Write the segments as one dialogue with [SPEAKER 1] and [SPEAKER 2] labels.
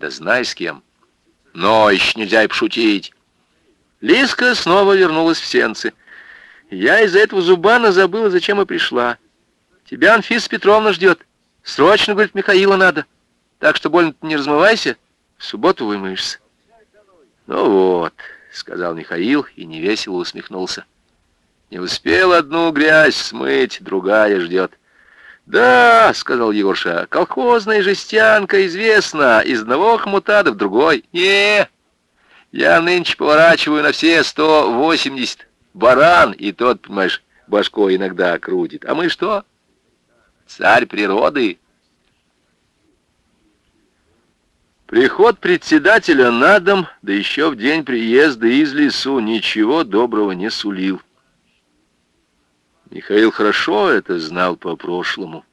[SPEAKER 1] Да знай с кем. Но еще нельзя и пошутить. Лиска снова вернулась в сенцы. Я из-за этого зубана забыла, зачем и пришла. Тебя Анфиса Петровна ждет. Срочно, говорит, Михаила надо. Так что больно не размывайся, в субботу вымоешься. Ну вот, сказал Михаил и невесело усмехнулся. Не успел одну грязь смыть, другая ждет. «Да», — сказал Егорша, — «колхозная жестянка известна, из одного хмута в другой». «Не, я нынче поворачиваю на все сто восемьдесят. Баран, и тот, понимаешь, башкой иногда крутит. А мы что? Царь природы». Приход председателя на дом, да еще в день приезда из лесу, ничего доброго не сулил. Михаил хорошо это знал по прошлому.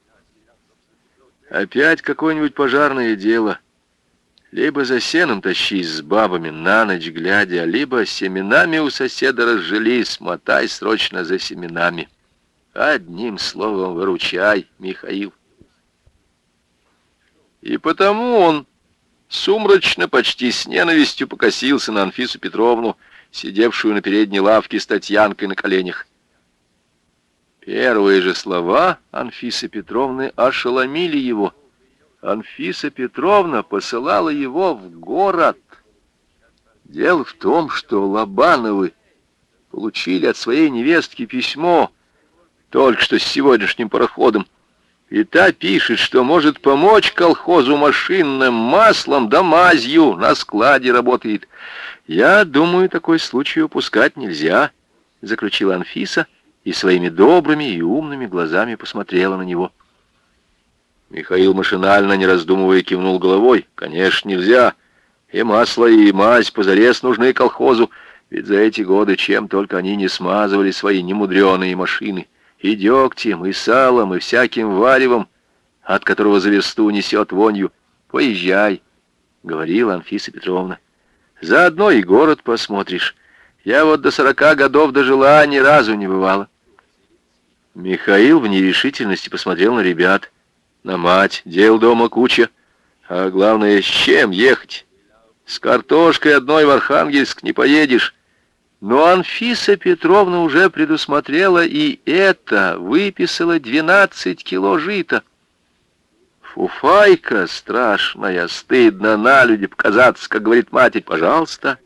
[SPEAKER 1] Опять какое-нибудь пожарное дело. Либо за сеном тащись с бабами на ночь глядя, либо семенами у соседа разжились, мотай срочно за семенами. Одним словом, выручай, Михаил. И потому он сумрачно, почти с ненавистью покосился на Анфису Петровну, сидевшую на передней лавке с Татьянкой на коленях. Первые же слова Анфисы Петровны ошеломили его. Анфиса Петровна посылала его в город. Дело в том, что Лобановы получили от своей невестки письмо, только что с сегодняшним пароходом, и та пишет, что может помочь колхозу машинным маслом да мазью, на складе работает. Я думаю, такой случай упускать нельзя, заключила Анфиса, — и своими добрыми и умными глазами посмотрела на него. Михаил машинально, не раздумывая, кивнул головой. «Конечно, нельзя. И масло, и мазь позарез нужны колхозу, ведь за эти годы чем только они не смазывали свои немудреные машины. И дегтем, и салом, и всяким варевом, от которого за версту несет вонью. Поезжай», — говорила Анфиса Петровна. «Заодно и город посмотришь. Я вот до сорока годов дожила, ни разу не бывала». Михаил в нерешительности посмотрел на ребят, на мать, дел дома куча. А главное, с чем ехать? С картошкой одной в Архангельск не поедешь. Но Анфиса Петровна уже предусмотрела и это, выписала 12 кило жита. Фуфайка страшная, стыдно на люди показаться, как говорит матерь, пожалуйста.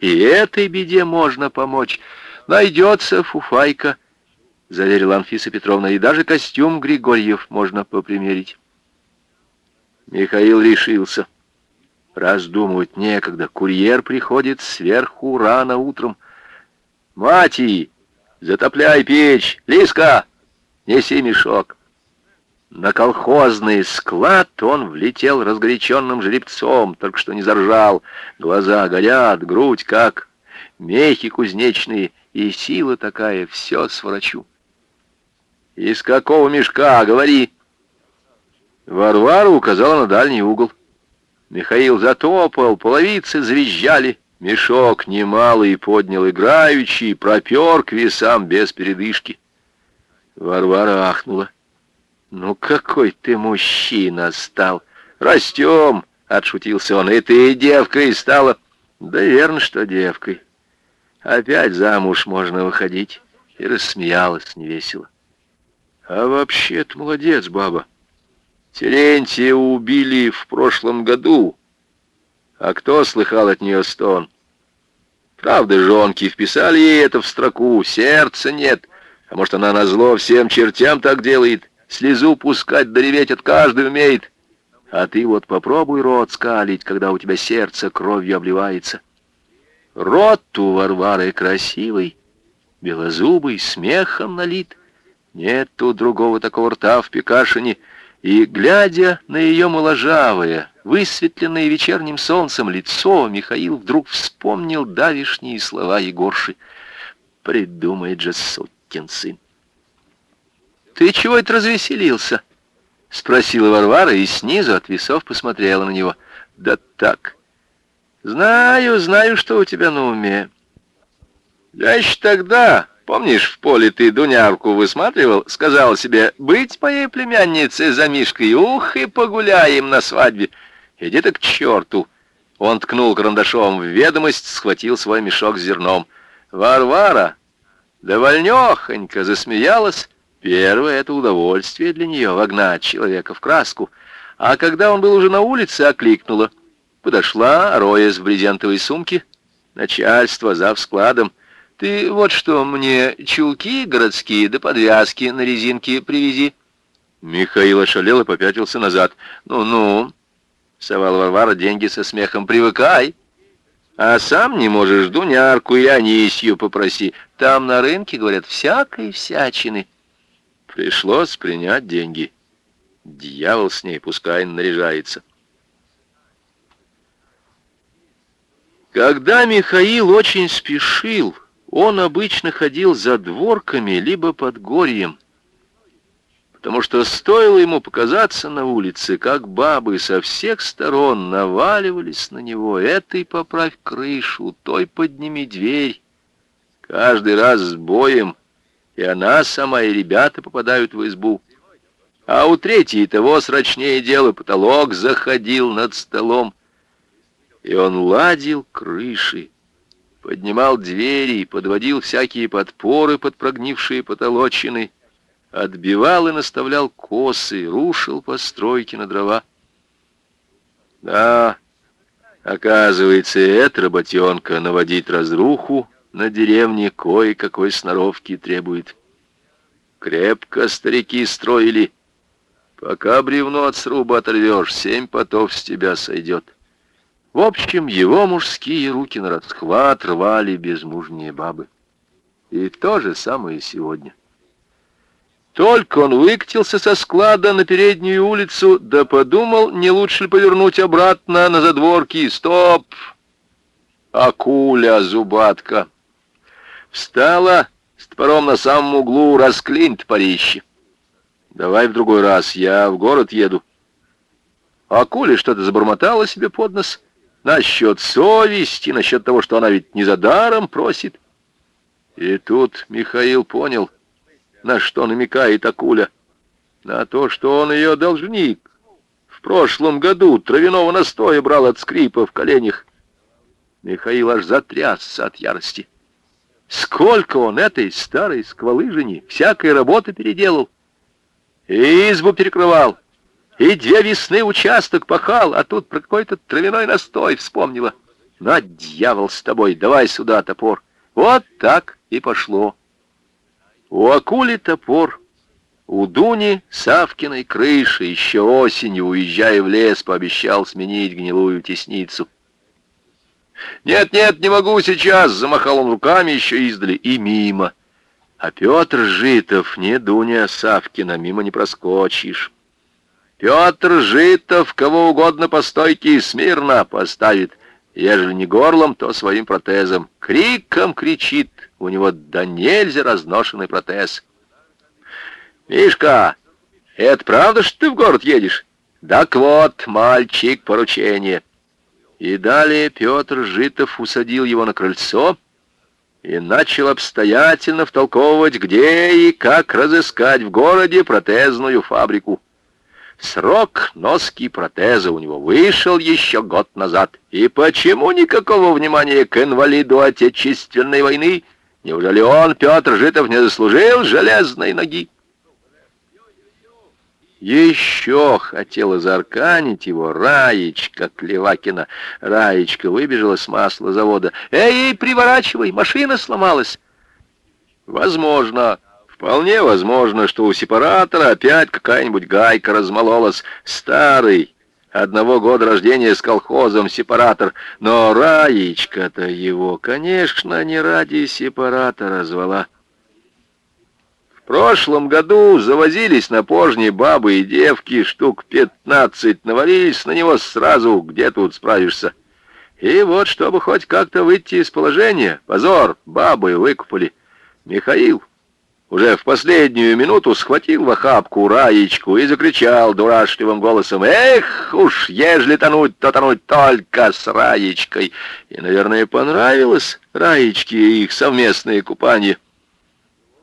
[SPEAKER 1] И этой беде можно помочь. Найдется фуфайка, — заверила Анфиса Петровна, — и даже костюм Григорьев можно попримерить. Михаил решился. Раздумывать некогда. Курьер приходит сверху рано утром. «Мати, затопляй печь! Лиска, неси мешок!» На колхозный склад он влетел разгоряченным жеребцом, только что не заржал. Глаза горят, грудь как мехи кузнечные, и сила такая, все сворачу. «Из какого мешка? Говори!» Варвара указала на дальний угол. Михаил затопал, половицы завизжали. Мешок немалый поднял играючий, пропер к весам без передышки. Варвара ахнула. «Ну какой ты мужчина стал! Растем!» — отшутился он. «И ты девкой стала!» «Да верно, что девкой. Опять замуж можно выходить». И рассмеялась невесело. А вообще-то молодец, баба. Терентия убили в прошлом году. А кто слыхал от нее стон? Правда, жонки вписали ей это в строку. Сердца нет. А может, она назло всем чертям так делает? Слезу пускать, дореветь от каждой умеет. А ты вот попробуй рот скалить, когда у тебя сердце кровью обливается. Рот у Варвары красивый, белозубый, смехом налит. Нету другого такого рта в Пекашине, и, глядя на ее моложавое, высветленное вечерним солнцем лицо, Михаил вдруг вспомнил давишние слова Егорши. «Придумает же сукин сын!» «Ты чего это развеселился?» — спросила Варвара и снизу от весов посмотрела на него. «Да так. Знаю, знаю, что у тебя на уме. Я еще тогда Помнишь, в поле ты Дунярку высматривал? Сказал себе, быть моей племянницей за Мишкой, ух, и погуляем на свадьбе. Иди ты к черту!» Он ткнул карандашом в ведомость, схватил свой мешок с зерном. «Варвара!» Довольнёхонько засмеялась. Первое — это удовольствие для нее — вогнать человека в краску. А когда он был уже на улице, окликнула. Подошла, роясь в брезентовой сумке. Начальство, зав складом. «Ты вот что, мне чулки городские да подвязки на резинке привези». Михаил ошалел и попятился назад. «Ну-ну», — совал Варвара деньги со смехом, — «привыкай». А сам не можешь Дунярку и Анисью попроси. Там на рынке, говорят, всякой всячины. Пришлось принять деньги. Дьявол с ней, пускай наряжается. Когда Михаил очень спешил, он обычно ходил за дворками либо под горьем, потому что стоило ему показаться на улице, как бабы со всех сторон наваливались на него. Этой поправь крышу, той подними дверь. Каждый раз с боем, и она сама, и ребята попадают в избу. А у третьей того срочнее дело, потолок заходил над столом. И он ладил крыши, поднимал двери, подводил всякие подпоры под прогнившие потолочины, отбивал и наставлял косы, рушил постройки на дрова. Да, оказывается, эта работенка наводить разруху на деревне кое-какой сноровки требует. Крепко старики строили. Пока бревно от сруба оторвешь, семь потов с тебя сойдет. В общем, его мужские руки на расхват рвали безмужние бабы. И то же самое сегодня. Только он выкатился со склада на переднюю улицу, да подумал, не лучше ли повернуть обратно на задворки. Стоп! Акуля зубатка. Встала с топором на самом углу, расклинь топорище. Давай в другой раз, я в город еду. Акуля что-то забормотала себе под нос. Насчет совести, насчет того, что она ведь не за даром просит. И тут Михаил понял, на что намекает Акуля? На то, что он ее должник. В прошлом году травяного настоя брал от скрипа в коленях. Михаил аж затрясся от ярости. Сколько он этой старой сквалыжени всякой работы переделал. И избу перекрывал, и две весны участок пахал, а тут про какой-то травяной настой вспомнила. На, дьявол с тобой, давай сюда топор. Вот так и пошло. У акули топор, у Дуни Савкиной крыши еще осенью, уезжая в лес, пообещал сменить гнилую тесницу. «Нет, нет, не могу сейчас!» — замахал он руками еще издали, и мимо. А Петр Житов, не Дуня Савкина, мимо не проскочишь. Петр Житов кого угодно по стойке смирно поставит — Ежели не горлом, то своим протезом. Криком кричит, у него да нельзя разношенный протез. «Мишка, это правда, что ты в город едешь?» «Так вот, мальчик, поручение». И далее Петр Житов усадил его на крыльцо и начал обстоятельно втолковывать, где и как разыскать в городе протезную фабрику. Срок носки протеза у него вышел еще год назад. И почему никакого внимания к инвалиду Отечественной войны? Неужели он, Петр Житов, не заслужил железной ноги? Еще хотела заарканить его Раечка Клевакина. Раечка выбежала с масла завода. «Эй, приворачивай, машина сломалась!» «Возможно, Вполне возможно, что у сепаратора опять какая-нибудь гайка размололась. Старый, одного года рождения с колхозом сепаратор. Но Раечка-то его, конечно, не ради сепаратора звала. В прошлом году завозились на пожне бабы и девки, штук пятнадцать, навалились на него сразу, где тут справишься. И вот, чтобы хоть как-то выйти из положения, позор, бабы выкупали. Михаил уже в последнюю минуту схватил в охапку Раечку и закричал дурашливым голосом «Эх уж, ежели тонуть, то тонуть только с Раечкой!» И, наверное, понравилось Раечке их совместное купание.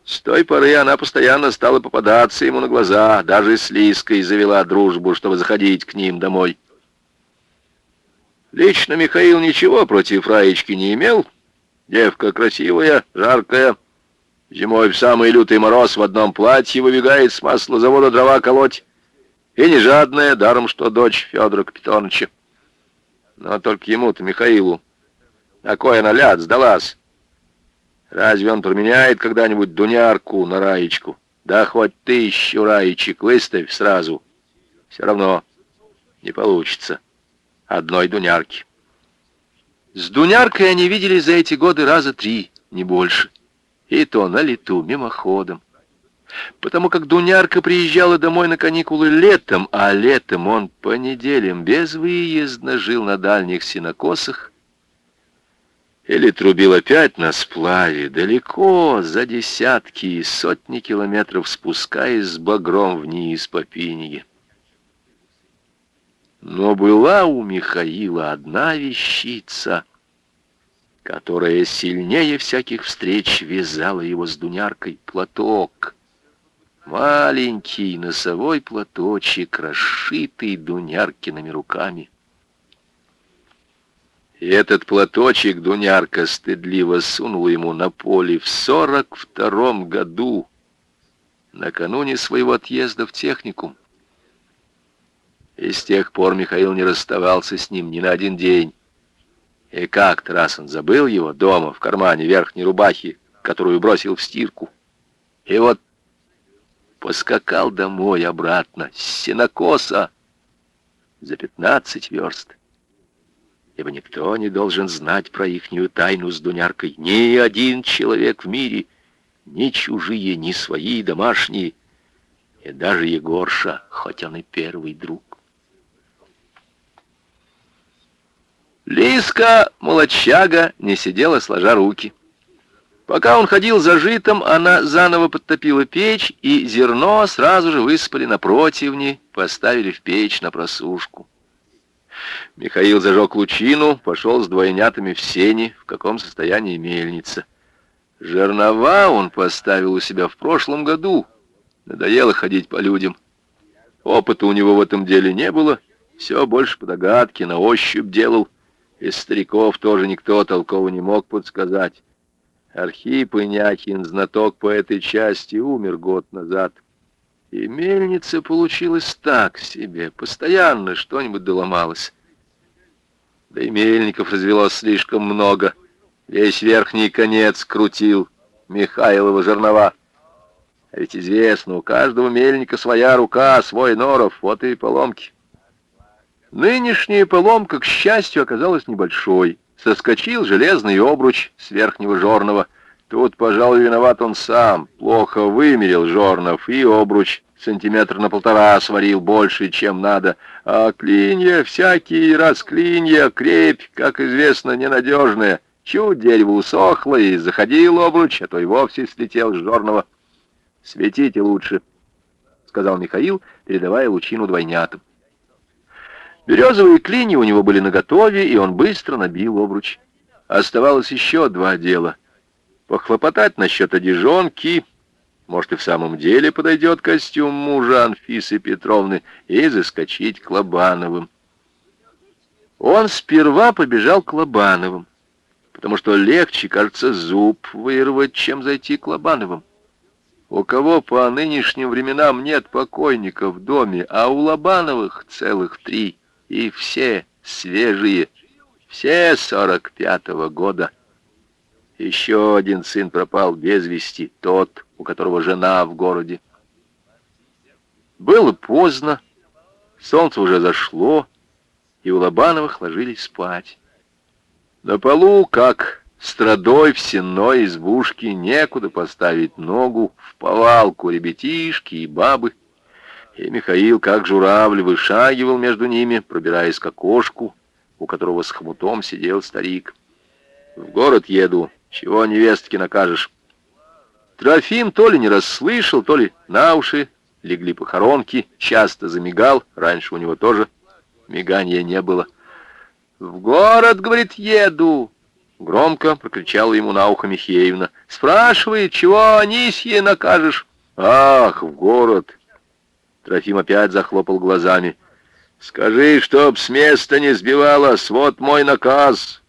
[SPEAKER 1] С той поры она постоянно стала попадаться ему на глаза, даже с Лиской завела дружбу, чтобы заходить к ним домой. Лично Михаил ничего против Раечки не имел. Девка красивая, жаркая. Зимой в самый лютый мороз в одном платье выбегает с маслозавода дрова колоть. И не жадная, даром что дочь Федора Капитоновича. Но только ему-то, Михаилу, на кой она ляд сдалась? Разве он променяет когда-нибудь Дунярку на Раечку? Да хоть тысячу Раечек выставь сразу. Все равно не получится одной Дунярки. С Дуняркой они виделись за эти годы раза три, не больше. И то на лету, мимоходом. Потому как Дунярка приезжала домой на каникулы летом, а летом он по неделям безвыездно жил на дальних синокосах или трубил опять на сплаве, далеко, за десятки и сотни километров спускаясь с багром вниз по Пиниге. Но была у Михаила одна вещица, которая сильнее всяких встреч вязала его с Дуняркой платок. Маленький носовой платочек, расшитый Дуняркиными руками. И этот платочек Дунярка стыдливо сунул ему на поле в сорок втором году, накануне своего отъезда в техникум. И с тех пор Михаил не расставался с ним ни на один день. И как-то раз он забыл его дома в кармане верхней рубахи, которую бросил в стирку. И вот поскакал домой обратно с сенокоса за пятнадцать верст. Ибо никто не должен знать про ихнюю тайну с Дуняркой. Ни один человек в мире, ни чужие, ни свои домашние, и даже Егорша, хоть он и первый друг. Лиска, молочага, не сидела сложа руки. Пока он ходил за житом, она заново подтопила печь, и зерно сразу же высыпали на противни, поставили в печь на просушку. Михаил зажег лучину, пошел с двойнятами в сени, в каком состоянии мельница. Жернова он поставил у себя в прошлом году. Надоело ходить по людям. Опыта у него в этом деле не было. Все больше по догадке, на ощупь делал. Из стариков тоже никто толково не мог подсказать. Архип Иняхин, знаток по этой части, умер год назад. И мельница получилась так себе, постоянно что-нибудь доломалось. Да и мельников развелось слишком много. Весь верхний конец крутил Михайлова жернова. А ведь известно, у каждого мельника своя рука, свой норов, вот и поломки. Нынешняя поломка, к счастью, оказалась небольшой. Соскочил железный обруч с верхнего жорного. Тут, пожалуй, виноват он сам. Плохо вымерил жорнов и обруч сантиметр на полтора сварил больше, чем надо. А клинья, всякий раз клинья, крепь, как известно, ненадежная. Чуть дерево усохло и заходил обруч, а то и вовсе слетел с жорного. «Светите лучше», — сказал Михаил, передавая лучину двойнятам. Березовые клини у него были наготове, и он быстро набил обруч. Оставалось еще два дела. Похлопотать насчет одежонки, может, и в самом деле подойдет костюм мужа Анфисы Петровны, и заскочить к Лобановым. Он сперва побежал к Лобановым, потому что легче, кажется, зуб вырвать, чем зайти к Лобановым. У кого по нынешним временам нет покойника в доме, а у Лобановых целых три — и все свежие, все сорок пятого года. Еще один сын пропал без вести, тот, у которого жена в городе. Было поздно, солнце уже зашло, и у Лобановых ложились спать. На полу, как страдой в сенной избушке, некуда поставить ногу, в повалку ребятишки и бабы. И Михаил, как журавль, вышагивал между ними, пробираясь к окошку, у которого с хмутом сидел старик. «В город еду, чего невестке накажешь?» Трофим то ли не расслышал, то ли на уши легли похоронки, часто замигал, раньше у него тоже мигания не было. «В город, — говорит, — еду!» Громко прокричала ему на ухо Михеевна. «Спрашивает, чего Анисье накажешь?» «Ах, в город!» Трофим опять захлопал глазами. Скажи, чтоб с места не сбивалась, вот мой наказ.